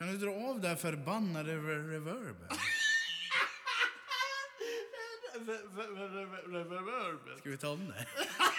Kan du dra av det här förbannade reverben? reverben? Ska vi ta om det?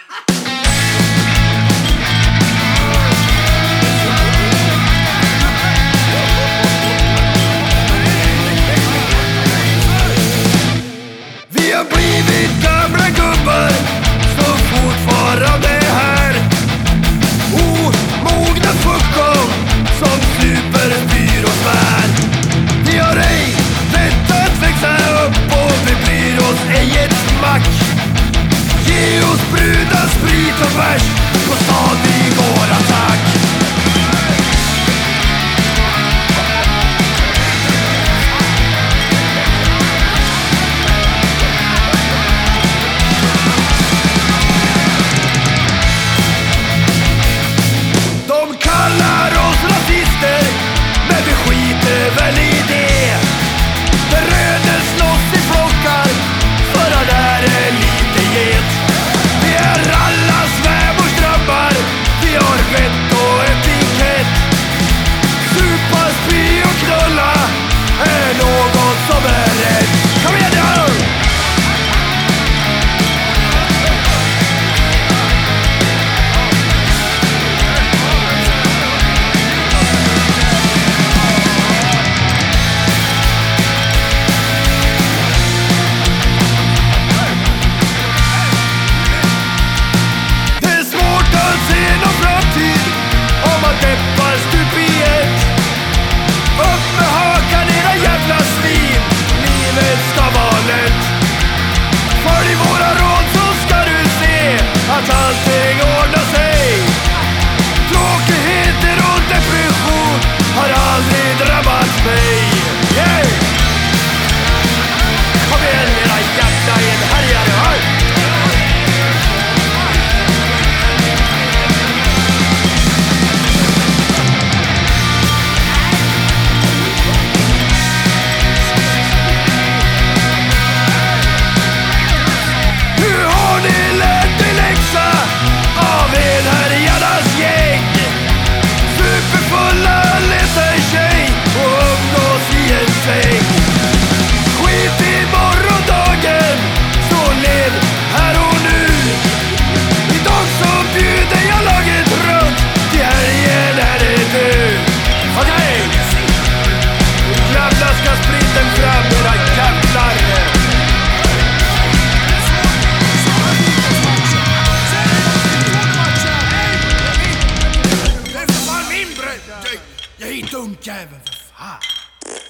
hit dunkjäveln för fan!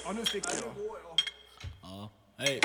Ja, nu sticker jag. Ja, hej.